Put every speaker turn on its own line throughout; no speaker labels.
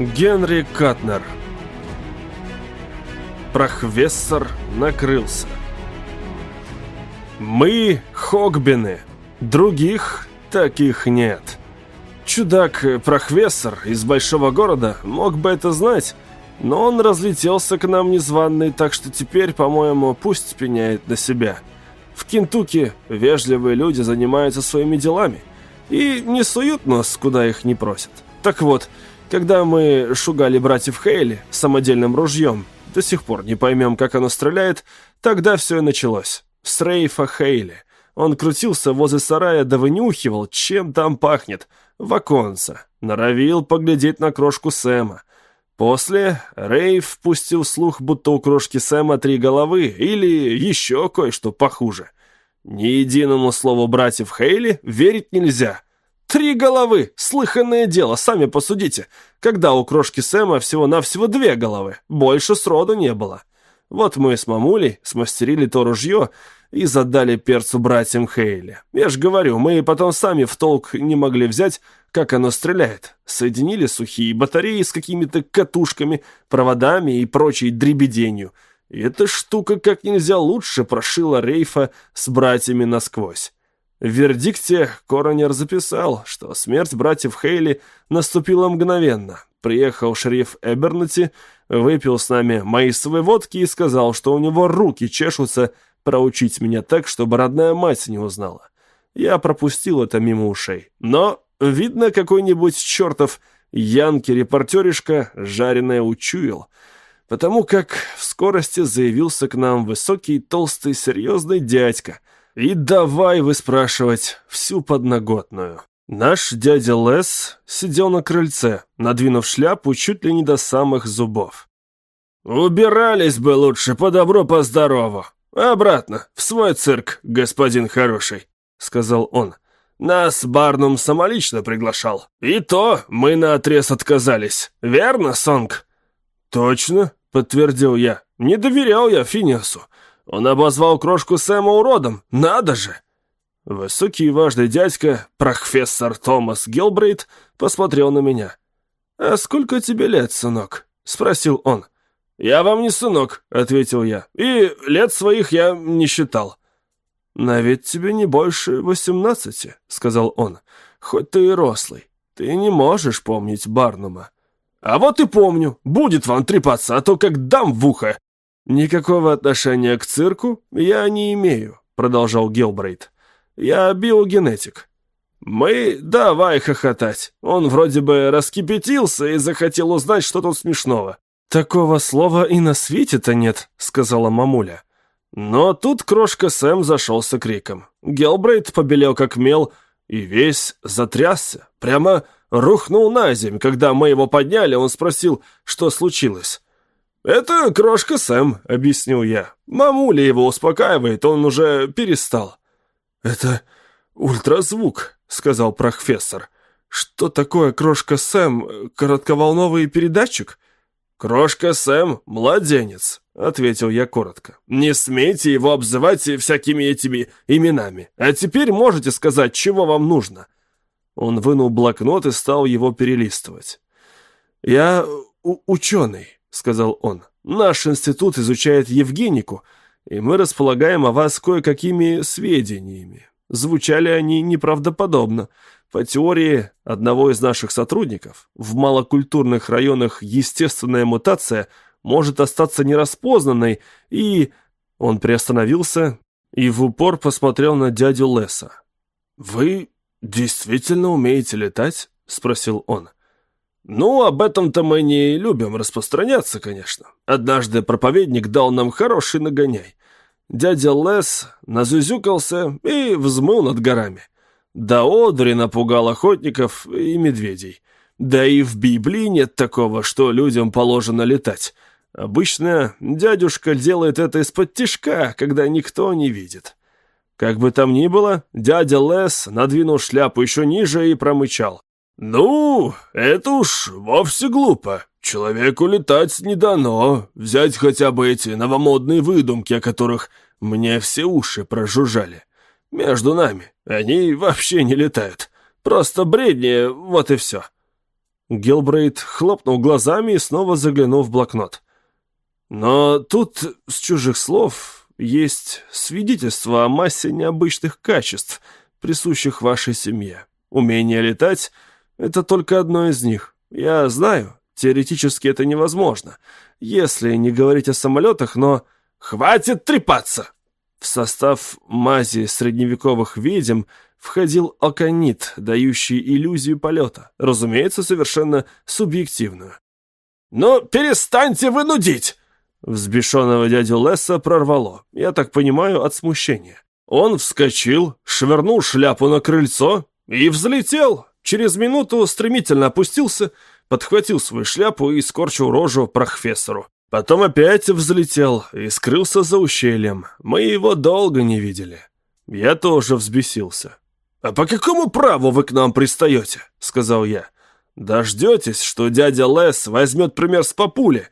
Генри Катнер Прохвессор накрылся. Мы Хогбины, других таких нет. Чудак-прохвессор из большого города мог бы это знать, но он разлетелся к нам незваный, так что теперь, по-моему, пусть пеняет на себя. В Кентукки вежливые люди занимаются своими делами и не суют нос, куда их не просят. Так вот, когда мы шугали братьев Хейли самодельным ружьем, до сих пор не поймем, как оно стреляет, тогда все и началось. С Рейфа Хейли. Он крутился возле сарая да вынюхивал, чем там пахнет, в оконце. Норовил поглядеть на крошку Сэма. После Рейф пустил слух, будто у крошки Сэма три головы или еще кое-что похуже. Ни единому слову братьев Хейли верить нельзя — Три головы! Слыханное дело, сами посудите. Когда у крошки Сэма всего-навсего две головы. Больше сроду не было. Вот мы с мамулей смастерили то ружье и задали перцу братьям Хейли. Я ж говорю, мы потом сами в толк не могли взять, как оно стреляет. Соединили сухие батареи с какими-то катушками, проводами и прочей дребеденью. И эта штука как нельзя лучше прошила Рейфа с братьями насквозь. В вердикте коронер записал, что смерть братьев Хейли наступила мгновенно. Приехал шериф Эбернати, выпил с нами маисовой водки и сказал, что у него руки чешутся проучить меня так, чтобы родная мать не узнала. Я пропустил это мимо ушей. Но, видно, какой-нибудь чертов Янки-репортеришка жареное учуял, потому как в скорости заявился к нам высокий, толстый, серьезный дядька — и давай выспрашивать всю подноготную. Наш дядя Лес сидел на крыльце, надвинув шляпу чуть ли не до самых зубов. «Убирались бы лучше по добру, по здорову. Обратно, в свой цирк, господин хороший», — сказал он. «Нас Барнум самолично приглашал. И то мы наотрез отказались. Верно, Сонг?» «Точно», — подтвердил я. «Не доверял я Финиасу. Он обозвал крошку Сэма уродом, надо же!» Высокий и важный дядька, профессор Томас Гилбрейт, посмотрел на меня. «А сколько тебе лет, сынок?» — спросил он. «Я вам не сынок», — ответил я, — «и лет своих я не считал». «На ведь тебе не больше восемнадцати», — сказал он, — «хоть ты и рослый. Ты не можешь помнить Барнума». «А вот и помню. Будет вам трепаться, а то как дам в ухо. «Никакого отношения к цирку я не имею», — продолжал Гилбрейт. «Я биогенетик». «Мы давай хохотать. Он вроде бы раскипятился и захотел узнать, что тут смешного». «Такого слова и на свете-то нет», — сказала мамуля. Но тут крошка Сэм зашелся криком. Гелбрейт побелел как мел и весь затрясся. Прямо рухнул на землю. Когда мы его подняли, он спросил, что случилось. «Это крошка Сэм», — объяснил я. «Мамуля его успокаивает, он уже перестал». «Это ультразвук», — сказал профессор. «Что такое крошка Сэм? Коротковолновый передатчик?» «Крошка Сэм — младенец», — ответил я коротко. «Не смейте его обзывать всякими этими именами. А теперь можете сказать, чего вам нужно?» Он вынул блокнот и стал его перелистывать. «Я ученый», — сказал он. «Наш институт изучает Евгенику, и мы располагаем о вас кое-какими сведениями. Звучали они неправдоподобно. По теории одного из наших сотрудников, в малокультурных районах естественная мутация может остаться нераспознанной, и...» Он приостановился и в упор посмотрел на дядю Леса. «Вы действительно умеете летать?» — спросил он. «Ну, об этом-то мы не любим распространяться, конечно. Однажды проповедник дал нам хороший нагоняй. Дядя Лес назюзюкался и взмыл над горами. Да одри напугал охотников и медведей. Да и в Библии нет такого, что людям положено летать. Обычно дядюшка делает это из-под тишка, когда никто не видит. Как бы там ни было, дядя Лес надвинул шляпу еще ниже и промычал. «Ну, это уж вовсе глупо. Человеку летать не дано. Взять хотя бы эти новомодные выдумки, о которых мне все уши прожужжали. Между нами они вообще не летают. Просто бредни, вот и все». Гилбрейт хлопнул глазами и снова заглянул в блокнот. «Но тут, с чужих слов, есть свидетельство о массе необычных качеств, присущих вашей семье. Умение летать — это только одно из них. Я знаю, теоретически это невозможно, если не говорить о самолетах, но... Хватит трепаться! В состав мази средневековых ведьм входил оконит, дающий иллюзию полета, разумеется, совершенно субъективную. «Ну, перестаньте вынудить!» Взбешенного дядю Лесса прорвало, я так понимаю, от смущения. Он вскочил, швырнул шляпу на крыльцо и взлетел. Через минуту стремительно опустился, подхватил свою шляпу и скорчил рожу профессору. Потом опять взлетел и скрылся за ущельем. Мы его долго не видели. Я тоже взбесился. «А по какому праву вы к нам пристаете?» — сказал я. «Дождетесь, что дядя Лес возьмет пример с папули.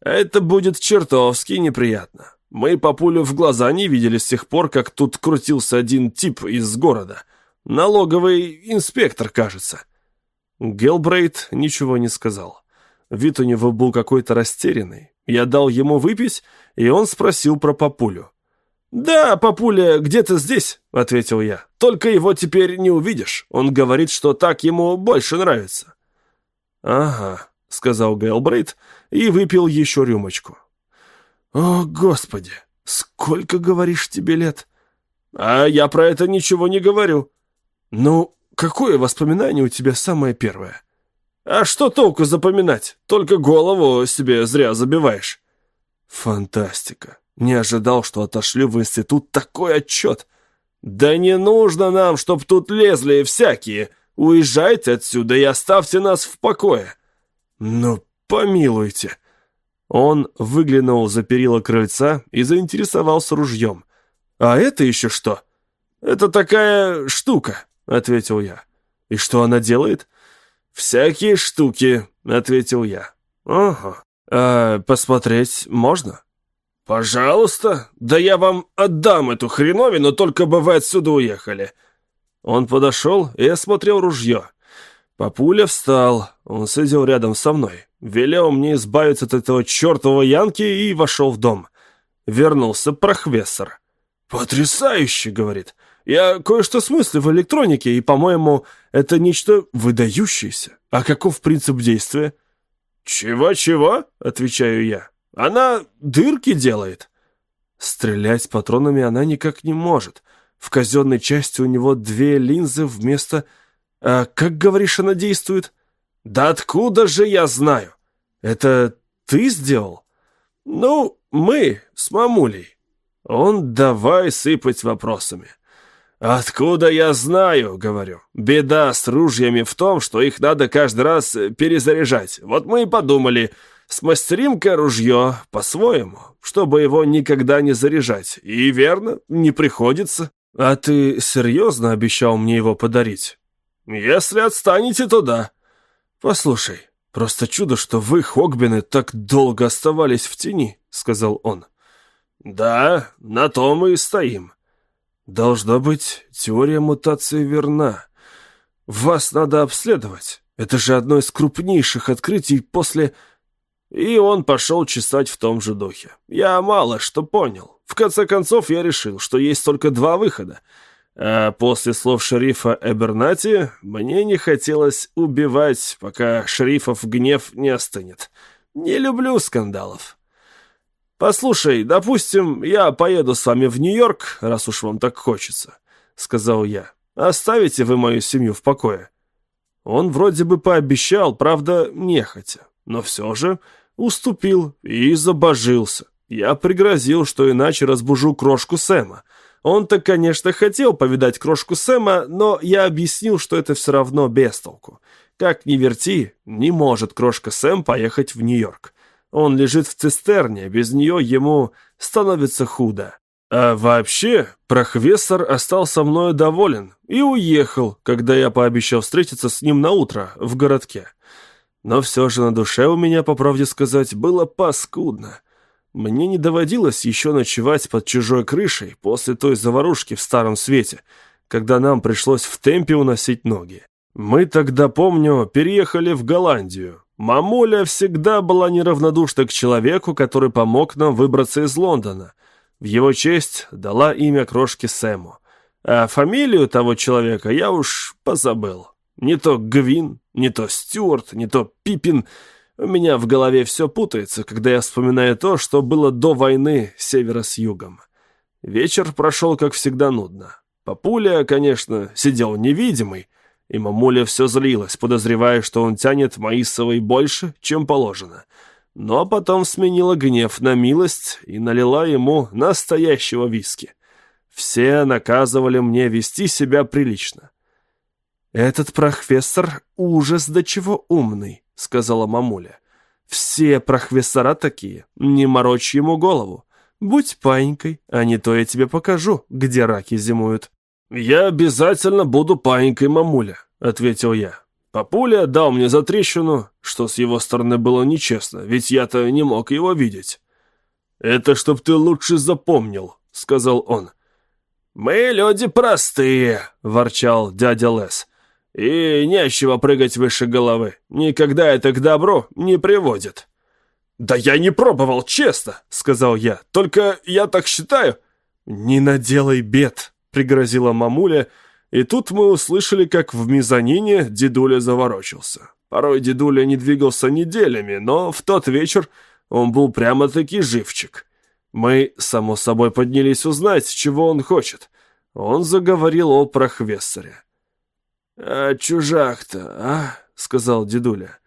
Это будет чертовски неприятно. Мы папулю в глаза не видели с тех пор, как тут крутился один тип из города. Налоговый инспектор, кажется». Гелбрейт ничего не сказал. Вид у него был какой-то растерянный. Я дал ему выпить, и он спросил про папулю. «Да, папуля где-то здесь», — ответил я. «Только его теперь не увидишь. Он говорит, что так ему больше нравится». «Ага», — сказал Гейлбрейт и выпил еще рюмочку. «О, Господи, сколько, говоришь, тебе лет?» «А я про это ничего не говорю». «Ну, какое воспоминание у тебя самое первое?» А что толку запоминать? Только голову себе зря забиваешь. Фантастика. Не ожидал, что отошлю в институт такой отчет. Да не нужно нам, чтоб тут лезли всякие. Уезжайте отсюда и оставьте нас в покое. Ну, помилуйте. Он выглянул за перила крыльца и заинтересовался ружьем. «А это еще что?» «Это такая штука», — ответил я. «И что она делает?» «Всякие штуки», — ответил я. «Ага. А посмотреть можно?» «Пожалуйста. Да я вам отдам эту хреновину, только бы вы отсюда уехали». Он подошел и осмотрел ружье. Папуля встал. Он сидел рядом со мной. Велел мне избавиться от этого чертового янки и вошел в дом. Вернулся прохвессор. «Потрясающе!» — говорит. Я кое-что смыслю в электронике, и, по-моему, это нечто выдающееся. А каков принцип действия?» «Чего-чего?» — отвечаю я. «Она дырки делает». Стрелять патронами она никак не может. В казенной части у него две линзы вместо... А как, говоришь, она действует? «Да откуда же я знаю?» «Это ты сделал?» «Ну, мы с мамулей». Он давай сыпать вопросами. «Откуда я знаю?» — говорю. «Беда с ружьями в том, что их надо каждый раз перезаряжать. Вот мы и подумали, смастерим-ка ружье по-своему, чтобы его никогда не заряжать. И верно, не приходится». «А ты серьезно обещал мне его подарить?» «Если отстанете, то да». «Послушай, просто чудо, что вы, Хогбины, так долго оставались в тени», — сказал он. «Да, на то мы и стоим». Должно быть, теория мутации верна. Вас надо обследовать. Это же одно из крупнейших открытий после... И он пошел чесать в том же духе. Я мало что понял. В конце концов, я решил, что есть только два выхода. А после слов шерифа Эбернати мне не хотелось убивать, пока шерифов гнев не остынет. Не люблю скандалов. «Послушай, допустим, я поеду с вами в Нью-Йорк, раз уж вам так хочется», — сказал я. «Оставите вы мою семью в покое». Он вроде бы пообещал, правда, нехотя, но все же уступил и забожился. Я пригрозил, что иначе разбужу крошку Сэма. Он-то, конечно, хотел повидать крошку Сэма, но я объяснил, что это все равно без толку. Как ни верти, не может крошка Сэм поехать в Нью-Йорк. Он лежит в цистерне, без нее ему становится худо. А вообще, прохвессор остался мною доволен и уехал, когда я пообещал встретиться с ним на утро в городке. Но все же на душе у меня, по правде сказать, было паскудно. Мне не доводилось еще ночевать под чужой крышей после той заварушки в Старом Свете, когда нам пришлось в темпе уносить ноги. Мы тогда, помню, переехали в Голландию. Мамуля всегда была неравнодушна к человеку, который помог нам выбраться из Лондона. В его честь дала имя крошке Сэму. А фамилию того человека я уж позабыл. Не то Гвин, не то Стюарт, не то Пипин. У меня в голове все путается, когда я вспоминаю то, что было до войны севера с югом. Вечер прошел, как всегда, нудно. Папуля, конечно, сидел невидимый, и мамуля все злилась, подозревая, что он тянет Маисовой больше, чем положено. Но потом сменила гнев на милость и налила ему настоящего виски. Все наказывали мне вести себя прилично. «Этот профессор ужас до чего умный», — сказала мамуля. «Все профессора такие, не морочь ему голову. Будь паинькой, а не то я тебе покажу, где раки зимуют». «Я обязательно буду паинькой, мамуля», — ответил я. Папуля дал мне за трещину, что с его стороны было нечестно, ведь я-то не мог его видеть. «Это чтоб ты лучше запомнил», — сказал он. «Мы люди простые», — ворчал дядя Лес. «И нечего прыгать выше головы. Никогда это к добру не приводит». «Да я не пробовал, честно», — сказал я. «Только я так считаю». «Не наделай бед», — пригрозила мамуля, и тут мы услышали, как в мезонине дедуля заворочился. Порой дедуля не двигался неделями, но в тот вечер он был прямо-таки живчик. Мы, само собой, поднялись узнать, чего он хочет. Он заговорил о прохвессоре. «А чужак-то, а?» — сказал дедуля.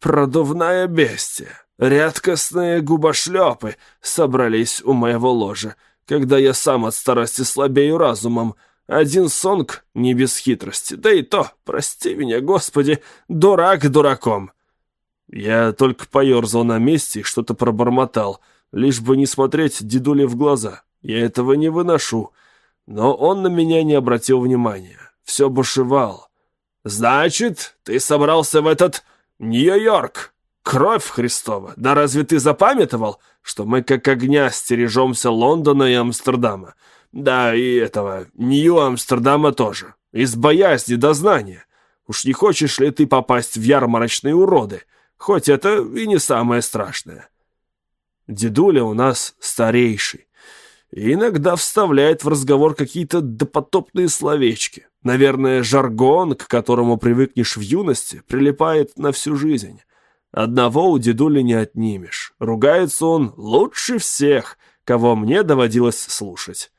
«Продувная бестия, редкостные губошлепы собрались у моего ложа, когда я сам от старости слабею разумом. Один сонг не без хитрости, да и то, прости меня, Господи, дурак дураком». Я только поерзал на месте и что-то пробормотал — лишь бы не смотреть дедуле в глаза. Я этого не выношу. Но он на меня не обратил внимания. Все бушевал. «Значит, ты собрался в этот Нью-Йорк? Кровь Христова! Да разве ты запамятовал, что мы как огня стережемся Лондона и Амстердама? Да, и этого Нью-Амстердама тоже. Из боязни до знания. Уж не хочешь ли ты попасть в ярмарочные уроды? Хоть это и не самое страшное». Дедуля у нас старейший. И иногда вставляет в разговор какие-то допотопные словечки. Наверное, жаргон, к которому привыкнешь в юности, прилипает на всю жизнь. Одного у дедули не отнимешь. Ругается он лучше всех, кого мне доводилось слушать.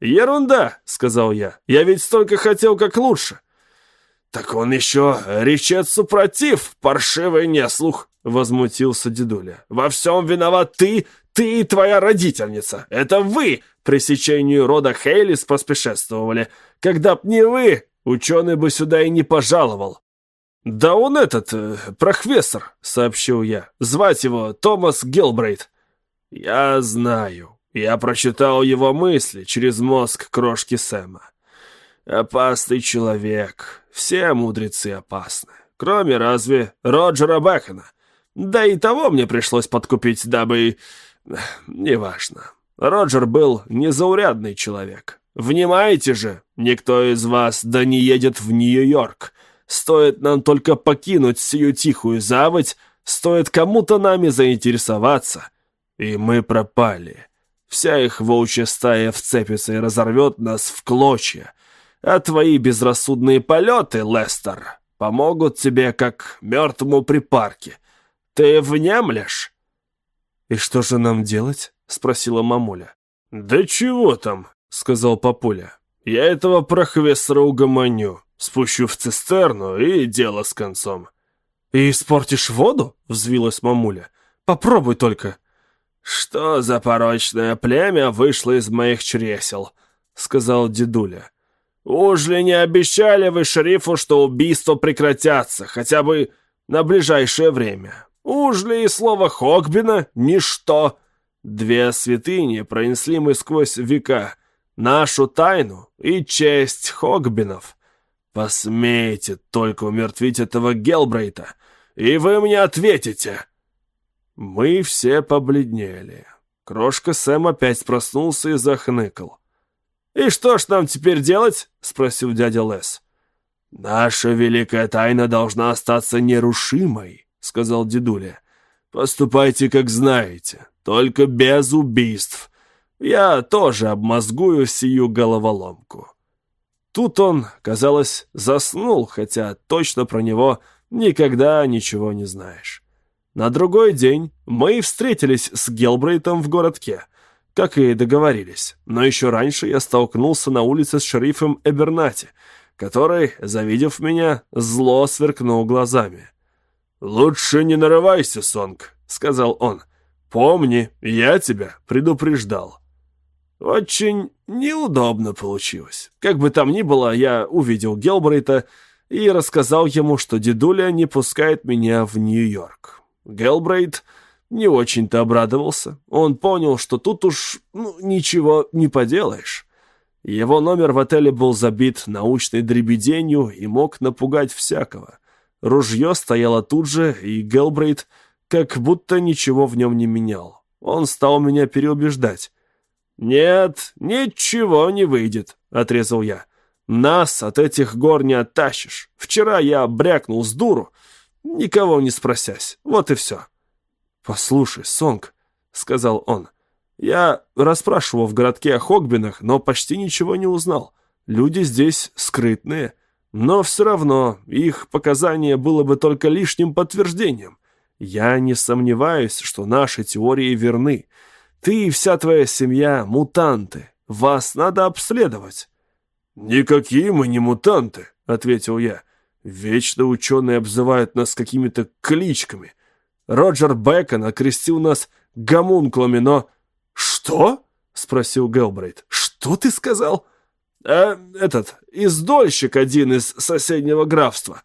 «Ерунда», — сказал я, — «я ведь столько хотел, как лучше». «Так он еще речет супротив, паршивый неслух», — возмутился дедуля. «Во всем виноват ты, ты и твоя родительница. Это вы пресечению рода Хейлис поспешествовали. Когда б не вы, ученый бы сюда и не пожаловал». «Да он этот, э, профессор», — сообщил я. «Звать его Томас Гилбрейт». «Я знаю. Я прочитал его мысли через мозг крошки Сэма. Опасный человек. Все мудрецы опасны. Кроме разве Роджера Бэкона. Да и того мне пришлось подкупить, дабы... Неважно. Роджер был незаурядный человек. Внимайте же, никто из вас да не едет в Нью-Йорк. Стоит нам только покинуть сию тихую заводь, стоит кому-то нами заинтересоваться, и мы пропали. Вся их волчья стая вцепится и разорвет нас в клочья, а твои безрассудные полеты, Лестер, помогут тебе как мертвому припарке. Ты внемлешь?» «И что же нам делать?» — спросила мамуля. «Да чего там?» — сказал папуля. «Я этого прохвестера угомоню, спущу в цистерну и дело с концом». «И испортишь воду?» — взвилась мамуля. «Попробуй только». «Что за порочное племя вышло из моих чресел?» — сказал дедуля. «Уж ли не обещали вы шерифу, что убийства прекратятся, хотя бы на ближайшее время? Уж ли и слово Хогбина — ничто? Две святыни пронесли мы сквозь века, нашу тайну и честь Хогбинов. Посмейте только умертвить этого Гелбрейта, и вы мне ответите!» Мы все побледнели. Крошка Сэм опять проснулся и захныкал. «И что ж нам теперь делать?» — спросил дядя Лес. «Наша великая тайна должна остаться нерушимой», — сказал дедуля. «Поступайте, как знаете, только без убийств. Я тоже обмозгую сию головоломку». Тут он, казалось, заснул, хотя точно про него никогда ничего не знаешь. На другой день мы встретились с Гелбрейтом в городке, как и договорились, но еще раньше я столкнулся на улице с шерифом Эбернати, который, завидев меня, зло сверкнул глазами. «Лучше не нарывайся, Сонг», — сказал он. «Помни, я тебя предупреждал». Очень неудобно получилось. Как бы там ни было, я увидел Гелбрейта и рассказал ему, что дедуля не пускает меня в Нью-Йорк. Гелбрейт не очень-то обрадовался. Он понял, что тут уж ну, ничего не поделаешь. Его номер в отеле был забит научной дребеденью и мог напугать всякого. Ружье стояло тут же, и Гелбрейт как будто ничего в нем не менял. Он стал меня переубеждать. «Нет, ничего не выйдет», — отрезал я. «Нас от этих гор не оттащишь. Вчера я брякнул с дуру, никого не спросясь. Вот и все». «Послушай, Сонг», — сказал он, — «я расспрашивал в городке о Хогбинах, но почти ничего не узнал. Люди здесь скрытные, но все равно их показания было бы только лишним подтверждением. Я не сомневаюсь, что наши теории верны». Ты и вся твоя семья — мутанты. Вас надо обследовать». «Никакие мы не мутанты», — ответил я. «Вечно ученые обзывают нас какими-то кличками. Роджер Бэкон окрестил нас гомункулами, но...» «Что?» — спросил Гелбрейт. «Что ты сказал?» «А этот, издольщик один из соседнего графства».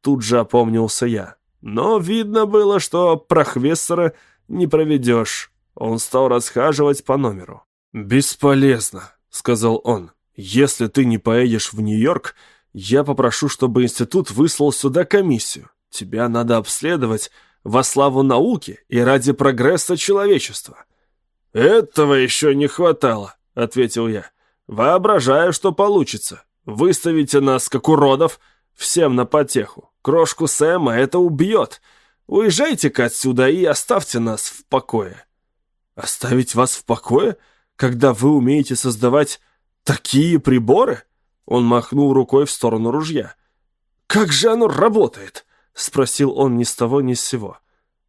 Тут же опомнился я. Но видно было, что прохвессора не проведешь. Он стал расхаживать по номеру. «Бесполезно», — сказал он. «Если ты не поедешь в Нью-Йорк, я попрошу, чтобы институт выслал сюда комиссию. Тебя надо обследовать во славу науки и ради прогресса человечества». «Этого еще не хватало», — ответил я. «Воображаю, что получится. Выставите нас, как уродов, всем на потеху. Крошку Сэма это убьет. Уезжайте-ка отсюда и оставьте нас в покое». Оставить вас в покое, когда вы умеете создавать такие приборы? Он махнул рукой в сторону ружья. Как же оно работает? Спросил он ни с того ни с сего.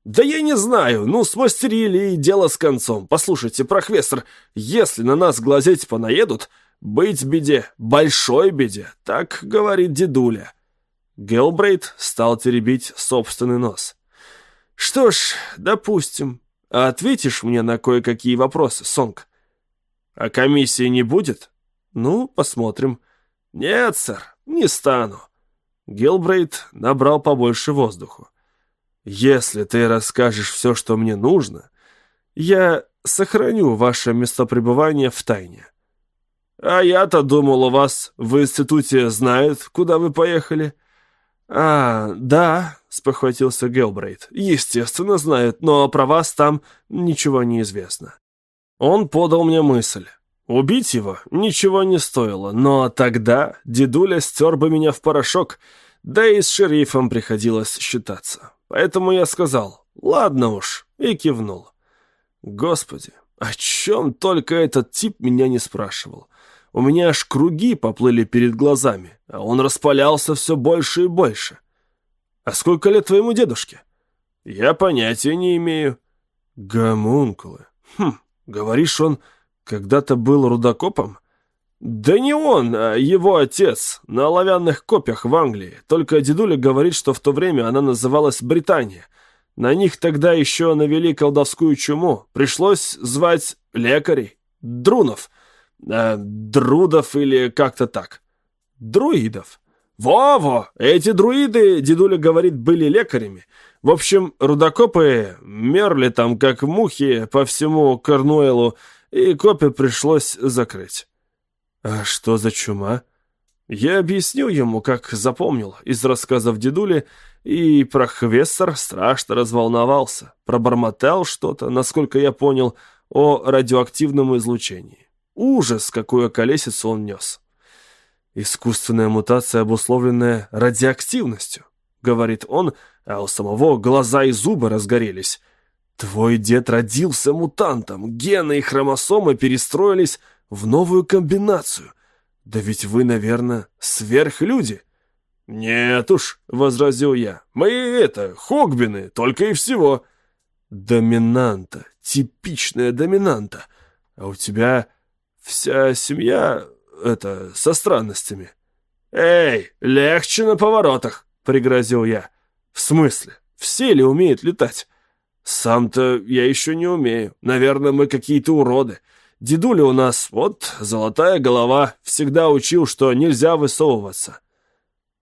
«Да я не знаю. Ну, смастерили и дело с концом. Послушайте, прохвестер, если на нас глазеть понаедут, быть беде, большой беде, так говорит дедуля». Гелбрейт стал теребить собственный нос. «Что ж, допустим. А ответишь мне на кое-какие вопросы, Сонг? А комиссии не будет? Ну, посмотрим. Нет, сэр, не стану. Гилбрейт набрал побольше воздуху. Если ты расскажешь все, что мне нужно, я сохраню ваше местопребывание в тайне. А я-то думал, у вас в институте знают, куда вы поехали. А, да, — спохватился Гелбрейт. «Естественно, знают, но про вас там ничего не известно». Он подал мне мысль. Убить его ничего не стоило, но тогда дедуля стер бы меня в порошок, да и с шерифом приходилось считаться. Поэтому я сказал «Ладно уж» и кивнул. Господи, о чем только этот тип меня не спрашивал. У меня аж круги поплыли перед глазами, а он распалялся все больше и больше. «А сколько лет твоему дедушке?» «Я понятия не имею». «Гомункулы. Хм, говоришь, он когда-то был рудокопом?» «Да не он, а его отец, на оловянных копьях в Англии. Только дедуля говорит, что в то время она называлась Британия. На них тогда еще навели колдовскую чуму. Пришлось звать лекарей. Друнов. Э, друдов или как-то так. Друидов. «Во-во! Эти друиды, дедуля говорит, были лекарями. В общем, рудокопы мерли там, как мухи, по всему Корнуэлу, и копи пришлось закрыть». «А что за чума?» Я объяснил ему, как запомнил из рассказов дедули, и прохвестер страшно разволновался, пробормотал что-то, насколько я понял, о радиоактивном излучении. Ужас, какую колесицу он нес. Искусственная мутация, обусловленная радиоактивностью, говорит он, а у самого глаза и зубы разгорелись. Твой дед родился мутантом, гены и хромосомы перестроились в новую комбинацию. Да ведь вы, наверное, сверхлюди. «Нет уж», — возразил я, — «мы это, хогбины, только и всего». «Доминанта, типичная доминанта. А у тебя вся семья, это, со странностями». «Эй, легче на поворотах», — пригрозил я. «В смысле? Все ли умеют летать?» «Сам-то я еще не умею. Наверное, мы какие-то уроды. Дедуля у нас, вот, золотая голова, всегда учил, что нельзя высовываться».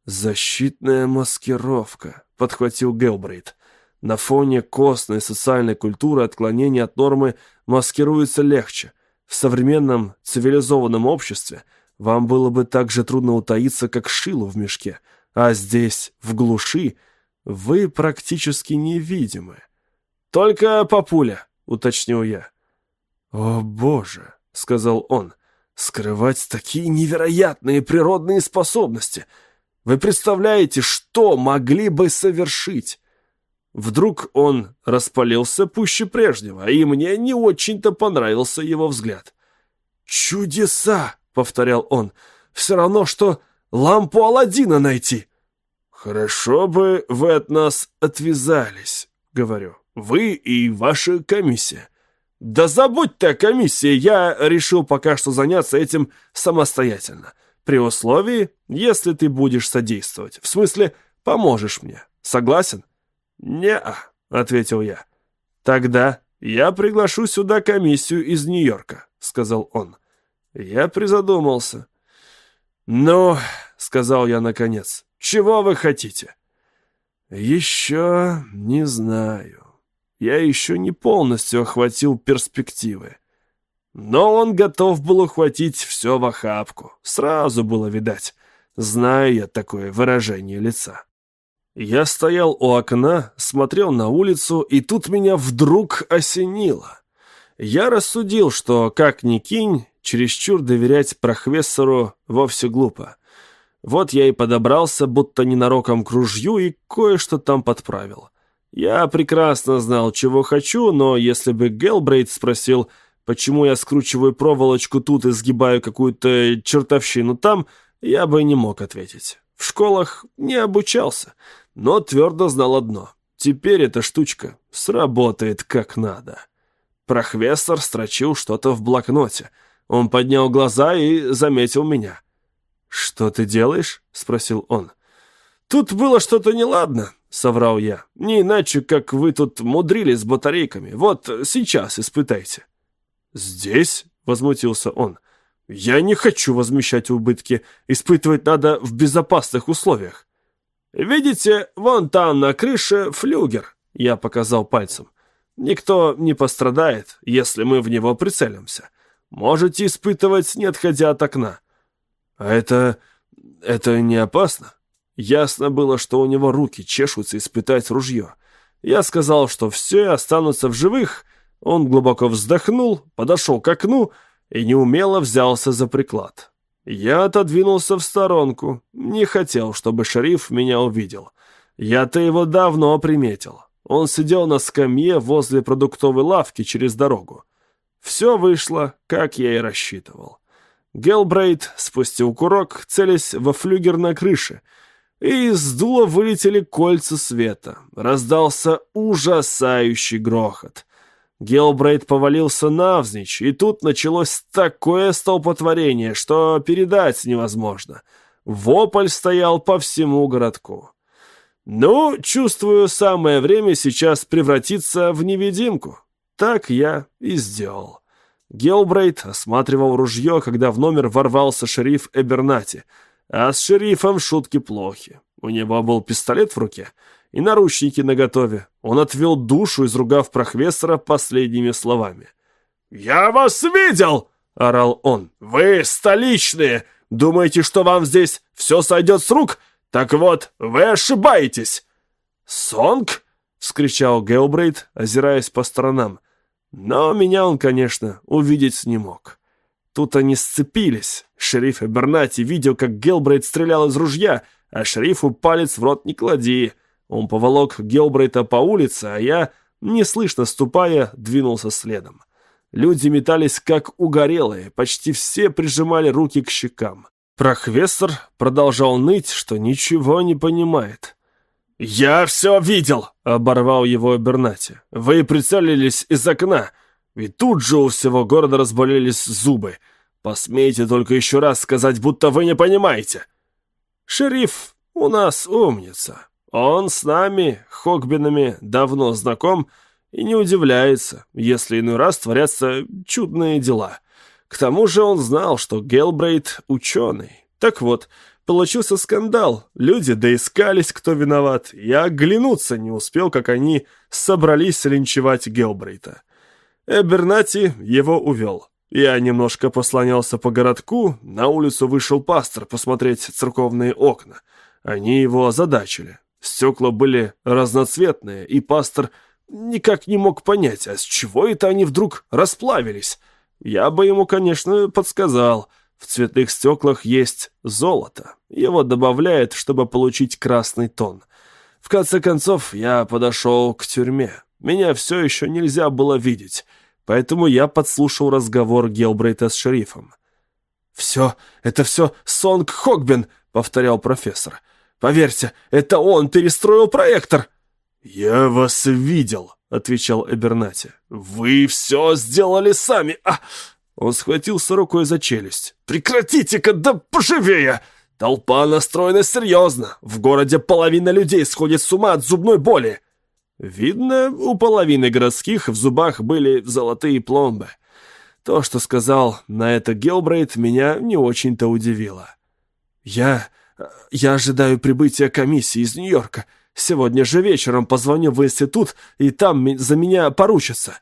«Защитная маскировка», — подхватил Гелбрейт. «На фоне костной социальной культуры отклонение от нормы маскируется легче. В современном цивилизованном обществе вам было бы так же трудно утаиться, как шилу в мешке, а здесь, в глуши, вы практически невидимы». «Только папуля», — уточнил я. «О, боже», — сказал он, — «скрывать такие невероятные природные способности — вы представляете, что могли бы совершить? Вдруг он распалился пуще прежнего, и мне не очень-то понравился его взгляд. «Чудеса!» — повторял он. «Все равно, что лампу Аладдина найти!» «Хорошо бы вы от нас отвязались», — говорю. «Вы и ваша комиссия». «Да забудь ты о комиссии, я решил пока что заняться этим самостоятельно. При условии, если ты будешь содействовать. В смысле, поможешь мне. Согласен? Не-а, ответил я. Тогда я приглашу сюда комиссию из Нью-Йорка, сказал он. Я призадумался. «Ну, — сказал я наконец, — чего вы хотите?» «Еще не знаю. Я еще не полностью охватил перспективы. Но он готов был ухватить все в охапку. Сразу было видать. Знаю я такое выражение лица. Я стоял у окна, смотрел на улицу, и тут меня вдруг осенило. Я рассудил, что, как ни кинь, чересчур доверять прохвессору вовсе глупо. Вот я и подобрался, будто ненароком к ружью, и кое-что там подправил. Я прекрасно знал, чего хочу, но если бы Гелбрейт спросил Почему я скручиваю проволочку тут и сгибаю какую-то чертовщину там, я бы не мог ответить. В школах не обучался, но твердо знал одно. Теперь эта штучка сработает как надо. Прохвессор строчил что-то в блокноте. Он поднял глаза и заметил меня. «Что ты делаешь?» — спросил он. «Тут было что-то неладно», — соврал я. «Не иначе, как вы тут мудрили с батарейками. Вот сейчас испытайте». «Здесь?» — возмутился он. «Я не хочу возмещать убытки. Испытывать надо в безопасных условиях». «Видите, вон там на крыше флюгер», — я показал пальцем. «Никто не пострадает, если мы в него прицелимся. Можете испытывать, не отходя от окна». «А это... это не опасно?» Ясно было, что у него руки чешутся испытать ружье. Я сказал, что все останутся в живых, он глубоко вздохнул, подошел к окну и неумело взялся за приклад. Я отодвинулся в сторонку, не хотел, чтобы шериф меня увидел. Я-то его давно приметил. Он сидел на скамье возле продуктовой лавки через дорогу. Все вышло, как я и рассчитывал. Гелбрейт спустил курок, целясь во флюгер на крыше, и из дула вылетели кольца света. Раздался ужасающий грохот. Гелбрейт повалился навзничь, и тут началось такое столпотворение, что передать невозможно. Вопль стоял по всему городку. Ну, чувствую, самое время сейчас превратиться в невидимку. Так я и сделал. Гелбрейт осматривал ружье, когда в номер ворвался шериф Эбернати. А с шерифом шутки плохи. У него был пистолет в руке — и наручники наготове. Он отвел душу, изругав прохвестора последними словами. «Я вас видел!» — орал он. «Вы столичные! Думаете, что вам здесь все сойдет с рук? Так вот, вы ошибаетесь!» «Сонг!» — вскричал Гелбрейт, озираясь по сторонам. Но меня он, конечно, увидеть не мог. Тут они сцепились. Шериф Эбернати видел, как Гелбрейт стрелял из ружья, а шерифу палец в рот не клади. Он поволок Гелбрейта по улице, а я, неслышно ступая, двинулся следом. Люди метались как угорелые, почти все прижимали руки к щекам. Прохвестер продолжал ныть, что ничего не понимает. «Я все видел!» — оборвал его Бернати. «Вы прицелились из окна, ведь тут же у всего города разболелись зубы. Посмейте только еще раз сказать, будто вы не понимаете!» «Шериф у нас умница. Он с нами, Хогбинами, давно знаком и не удивляется, если иной раз творятся чудные дела. К тому же он знал, что Гелбрейт — ученый. Так вот, Получился скандал. Люди доискались, кто виноват. Я оглянуться не успел, как они собрались линчевать Гелбрейта. Эбернати его увел. Я немножко послонялся по городку, на улицу вышел пастор посмотреть церковные окна. Они его озадачили. Стекла были разноцветные, и пастор никак не мог понять, а с чего это они вдруг расплавились. Я бы ему, конечно, подсказал — в цветных стеклах есть золото. Его добавляют, чтобы получить красный тон. В конце концов, я подошел к тюрьме. Меня все еще нельзя было видеть, поэтому я подслушал разговор Гелбрейта с шерифом. «Все, это все Сонг Хогбен», — повторял профессор. «Поверьте, это он перестроил проектор». «Я вас видел», — отвечал Эбернати. «Вы все сделали сами. А, он схватился рукой за челюсть. «Прекратите-ка, да поживее! Толпа настроена серьезно. В городе половина людей сходит с ума от зубной боли». Видно, у половины городских в зубах были золотые пломбы. То, что сказал на это Гелбрейт, меня не очень-то удивило. «Я... я ожидаю прибытия комиссии из Нью-Йорка. Сегодня же вечером позвоню в институт, и там за меня поручатся».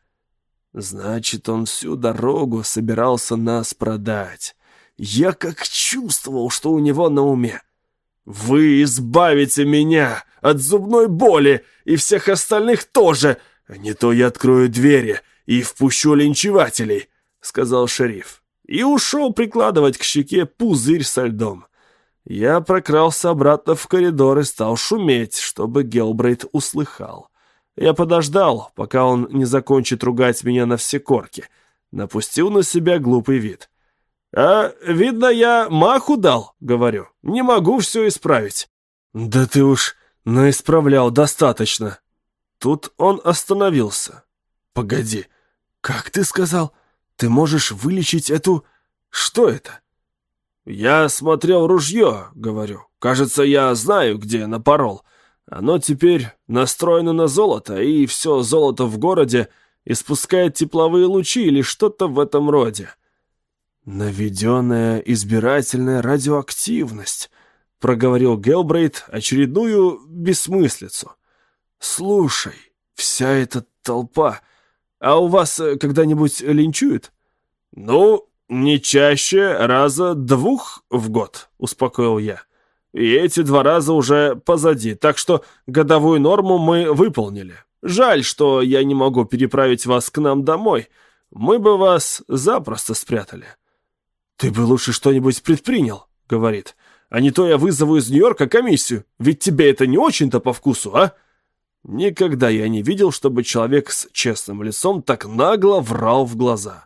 Значит, он всю дорогу собирался нас продать. Я как чувствовал, что у него на уме. «Вы избавите меня от зубной боли и всех остальных тоже, а не то я открою двери и впущу линчевателей», — сказал шериф. И ушел прикладывать к щеке пузырь со льдом. Я прокрался обратно в коридор и стал шуметь, чтобы Гелбрейт услыхал. Я подождал, пока он не закончит ругать меня на все корки. Напустил на себя глупый вид. «А, видно, я маху дал», — говорю. «Не могу все исправить». «Да ты уж наисправлял достаточно». Тут он остановился. «Погоди, как ты сказал? Ты можешь вылечить эту... Что это?» «Я смотрел ружье», — говорю. «Кажется, я знаю, где напорол. Оно теперь настроено на золото, и все золото в городе испускает тепловые лучи или что-то в этом роде. «Наведенная избирательная радиоактивность», — проговорил Гелбрейт очередную бессмыслицу. «Слушай, вся эта толпа... А у вас э, когда-нибудь линчуют?» «Ну, не чаще раза двух в год», — успокоил я. И эти два раза уже позади, так что годовую норму мы выполнили. Жаль, что я не могу переправить вас к нам домой. Мы бы вас запросто спрятали». «Ты бы лучше что-нибудь предпринял», — говорит. «А не то я вызову из Нью-Йорка комиссию, ведь тебе это не очень-то по вкусу, а?» Никогда я не видел, чтобы человек с честным лицом так нагло врал в глаза.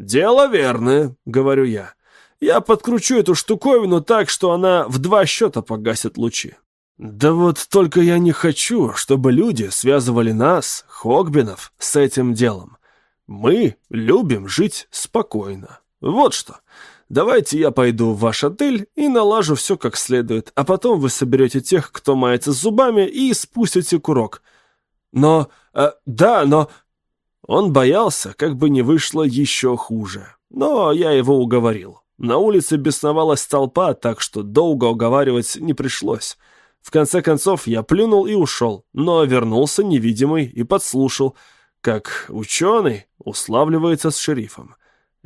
«Дело верное», — говорю я. Я подкручу эту штуковину так, что она в два счета погасит лучи. Да вот только я не хочу, чтобы люди связывали нас, Хогбинов, с этим делом. Мы любим жить спокойно. Вот что. Давайте я пойду в ваш отель и налажу все как следует, а потом вы соберете тех, кто мается зубами, и спустите курок. Но... Э, да, но... Он боялся, как бы не вышло еще хуже. Но я его уговорил. На улице бесновалась толпа, так что долго уговаривать не пришлось. В конце концов я плюнул и ушел, но вернулся невидимый и подслушал, как ученый уславливается с шерифом.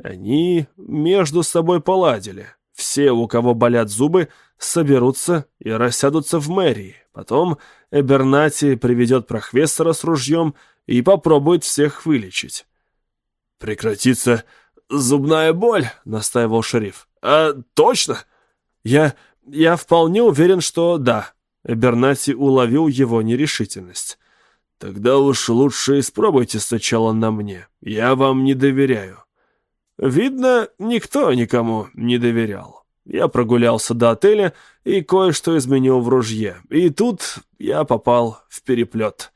Они между собой поладили. Все, у кого болят зубы, соберутся и рассядутся в мэрии. Потом Эбернати приведет прохвестера с ружьем и попробует всех вылечить. «Прекратится зубная боль», — настаивал шериф. «А точно?» «Я... я вполне уверен, что да». Бернати уловил его нерешительность. «Тогда уж лучше испробуйте сначала на мне. Я вам не доверяю». Видно, никто никому не доверял. Я прогулялся до отеля и кое-что изменил в ружье. И тут я попал в переплет.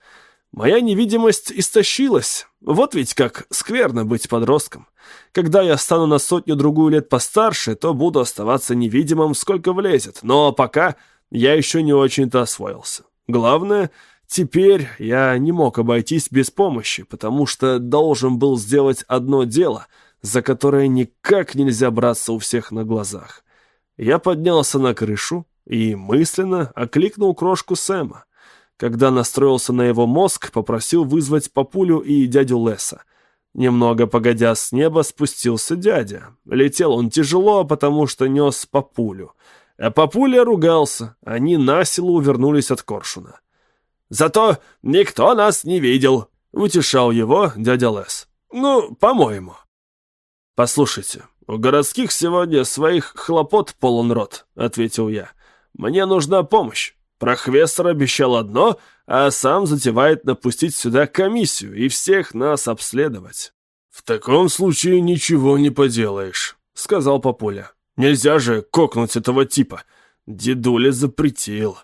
Моя невидимость истощилась. Вот ведь как скверно быть подростком. Когда я стану на сотню-другую лет постарше, то буду оставаться невидимым, сколько влезет. Но пока я еще не очень-то освоился. Главное, теперь я не мог обойтись без помощи, потому что должен был сделать одно дело, за которое никак нельзя браться у всех на глазах. Я поднялся на крышу и мысленно окликнул крошку Сэма. Когда настроился на его мозг, попросил вызвать папулю и дядю Леса. Немного погодя с неба спустился дядя. Летел он тяжело, потому что нес папулю. А папуля ругался, они насилу увернулись от коршуна. «Зато никто нас не видел», — утешал его дядя Лес. «Ну, по-моему». «Послушайте, у городских сегодня своих хлопот полон рот», — ответил я. «Мне нужна помощь. Прохвестер обещал одно, а сам затевает напустить сюда комиссию и всех нас обследовать. «В таком случае ничего не поделаешь», — сказал папуля. «Нельзя же кокнуть этого типа. Дедуля запретил».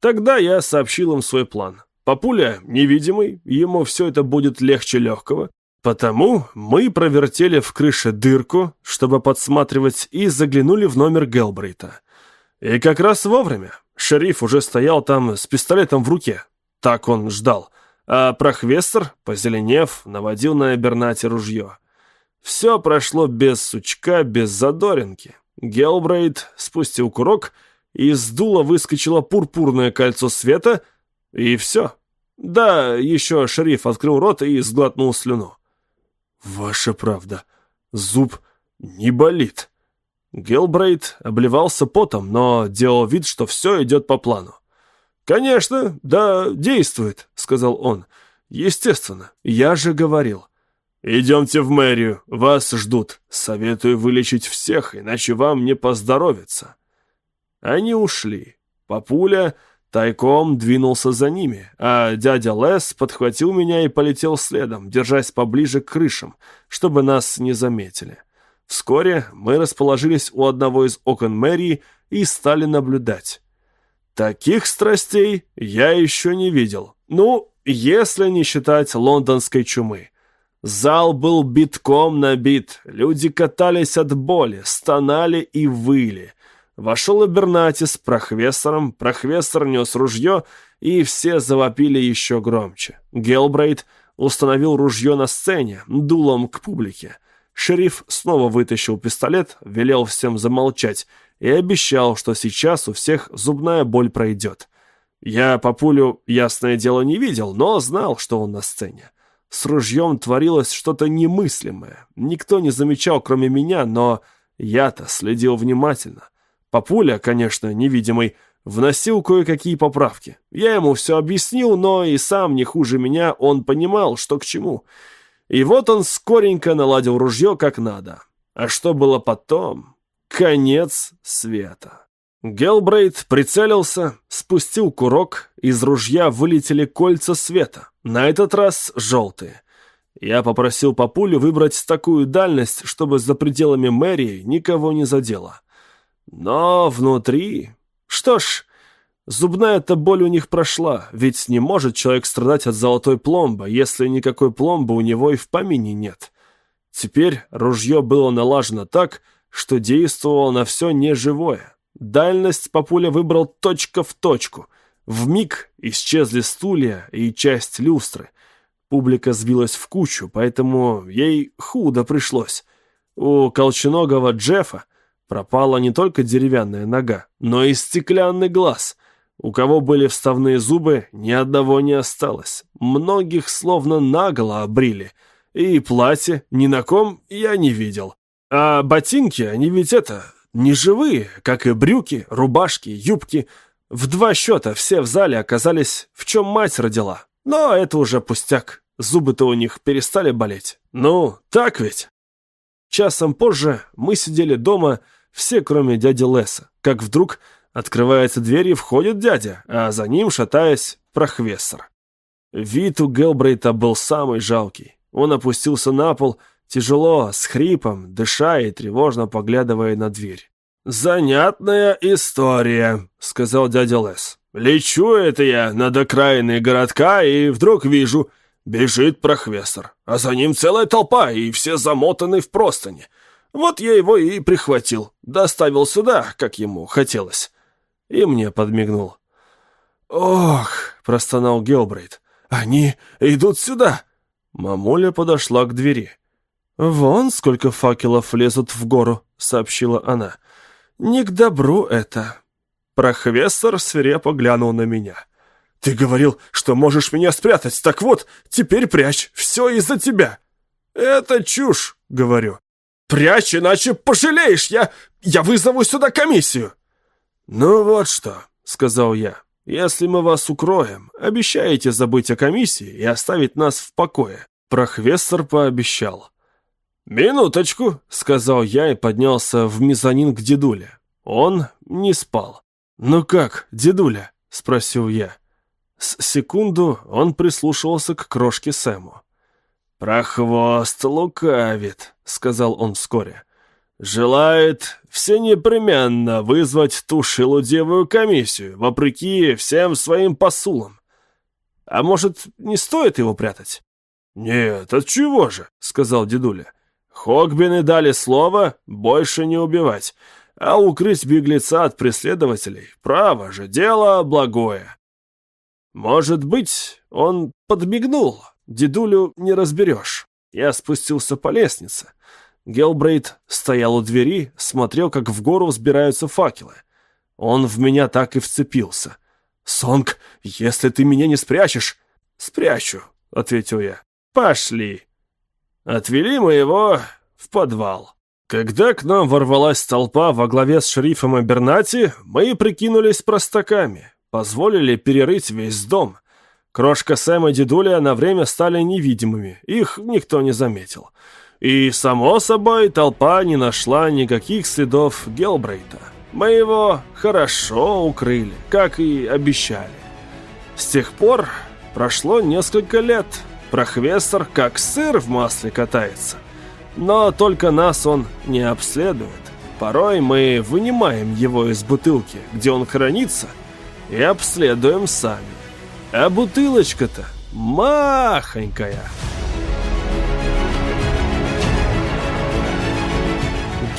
Тогда я сообщил им свой план. Папуля невидимый, ему все это будет легче легкого. Потому мы провертели в крыше дырку, чтобы подсматривать, и заглянули в номер Гелбрейта. И как раз вовремя. Шериф уже стоял там с пистолетом в руке. Так он ждал. А прохвестер, позеленев, наводил на Эбернате ружье. Все прошло без сучка, без задоринки. Гелбрейд спустил курок, из дула выскочило пурпурное кольцо света, и все. Да, еще шериф открыл рот и сглотнул слюну. «Ваша правда, зуб не болит», Гелбрейт обливался потом, но делал вид, что все идет по плану. «Конечно, да, действует», — сказал он. «Естественно, я же говорил». «Идемте в мэрию, вас ждут. Советую вылечить всех, иначе вам не поздоровится». Они ушли. Папуля тайком двинулся за ними, а дядя Лес подхватил меня и полетел следом, держась поближе к крышам, чтобы нас не заметили. Вскоре мы расположились у одного из окон мэрии и стали наблюдать. Таких страстей я еще не видел. Ну, если не считать лондонской чумы. Зал был битком набит, люди катались от боли, стонали и выли. Вошел Абернати с прохвестором, прохвестор нес ружье, и все завопили еще громче. Гелбрейт установил ружье на сцене, дулом к публике. Шериф снова вытащил пистолет, велел всем замолчать и обещал, что сейчас у всех зубная боль пройдет. Я по пулю, ясное дело, не видел, но знал, что он на сцене. С ружьем творилось что-то немыслимое. Никто не замечал, кроме меня, но я-то следил внимательно. Папуля, конечно, невидимый, вносил кое-какие поправки. Я ему все объяснил, но и сам не хуже меня он понимал, что к чему. И вот он скоренько наладил ружье как надо. А что было потом? Конец света. Гелбрейт прицелился, спустил курок, из ружья вылетели кольца света, на этот раз желтые. Я попросил папулю выбрать такую дальность, чтобы за пределами мэрии никого не задело. Но внутри... Что ж, Зубная-то боль у них прошла, ведь не может человек страдать от золотой пломбы, если никакой пломбы у него и в помине нет. Теперь ружье было налажено так, что действовало на все неживое. Дальность папуля выбрал точка в точку. В миг исчезли стулья и часть люстры. Публика сбилась в кучу, поэтому ей худо пришлось. У колченогого Джеффа пропала не только деревянная нога, но и стеклянный глаз. У кого были вставные зубы, ни одного не осталось. Многих словно наголо обрили. И платье ни на ком я не видел. А ботинки, они ведь это, не живые, как и брюки, рубашки, юбки. В два счета все в зале оказались, в чем мать родила. Но это уже пустяк. Зубы-то у них перестали болеть. Ну, так ведь? Часом позже мы сидели дома, все кроме дяди Леса, как вдруг открывается дверь и входит дядя, а за ним, шатаясь, прохвессор. Вид у Гелбрейта был самый жалкий. Он опустился на пол, тяжело, с хрипом, дыша и тревожно поглядывая на дверь. «Занятная история», — сказал дядя Лес. «Лечу это я над окраиной городка и вдруг вижу, бежит прохвестер, а за ним целая толпа и все замотаны в простыни. Вот я его и прихватил, доставил сюда, как ему хотелось». И мне подмигнул. «Ох», — простонал Гелбрейт, — «они идут сюда». Мамуля подошла к двери. «Вон сколько факелов лезут в гору», — сообщила она. «Не к добру это». Прохвестер свирепо глянул на меня. «Ты говорил, что можешь меня спрятать, так вот, теперь прячь, все из-за тебя». «Это чушь», — говорю. «Прячь, иначе пожалеешь, я... я вызову сюда комиссию». «Ну вот что», — сказал я. «Если мы вас укроем, обещаете забыть о комиссии и оставить нас в покое». Прохвестер пообещал. «Минуточку», — сказал я и поднялся в мезонин к дедуле. Он не спал. «Ну как, дедуля?» — спросил я. С секунду он прислушивался к крошке Сэму. «Прохвост лукавит», — сказал он вскоре. «Желает все непременно вызвать ту шелудевую комиссию, вопреки всем своим посулам. А может, не стоит его прятать?» «Нет, от чего же?» — сказал дедуля. Хогбины дали слово больше не убивать, а укрыть беглеца от преследователей — право же, дело благое. Может быть, он подмигнул, дедулю не разберешь. Я спустился по лестнице. Гелбрейт стоял у двери, смотрел, как в гору взбираются факелы. Он в меня так и вцепился. «Сонг, если ты меня не спрячешь...» «Спрячу», — ответил я. «Пошли». Отвели мы его в подвал. Когда к нам ворвалась толпа во главе с шерифом Абернати, мы прикинулись простаками, позволили перерыть весь дом. Крошка Сэм и дедуля на время стали невидимыми, их никто не заметил. И, само собой, толпа не нашла никаких следов Гелбрейта. Мы его хорошо укрыли, как и обещали. С тех пор прошло несколько лет — Прохвестер как сыр в масле катается. Но только нас он не обследует. Порой мы вынимаем его из бутылки, где он хранится, и обследуем сами. А бутылочка-то махонькая.